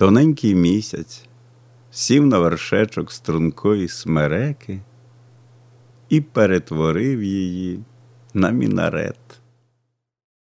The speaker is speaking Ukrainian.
Тоненький місяць сів на вершечок стрункої смереки і перетворив її на мінарет.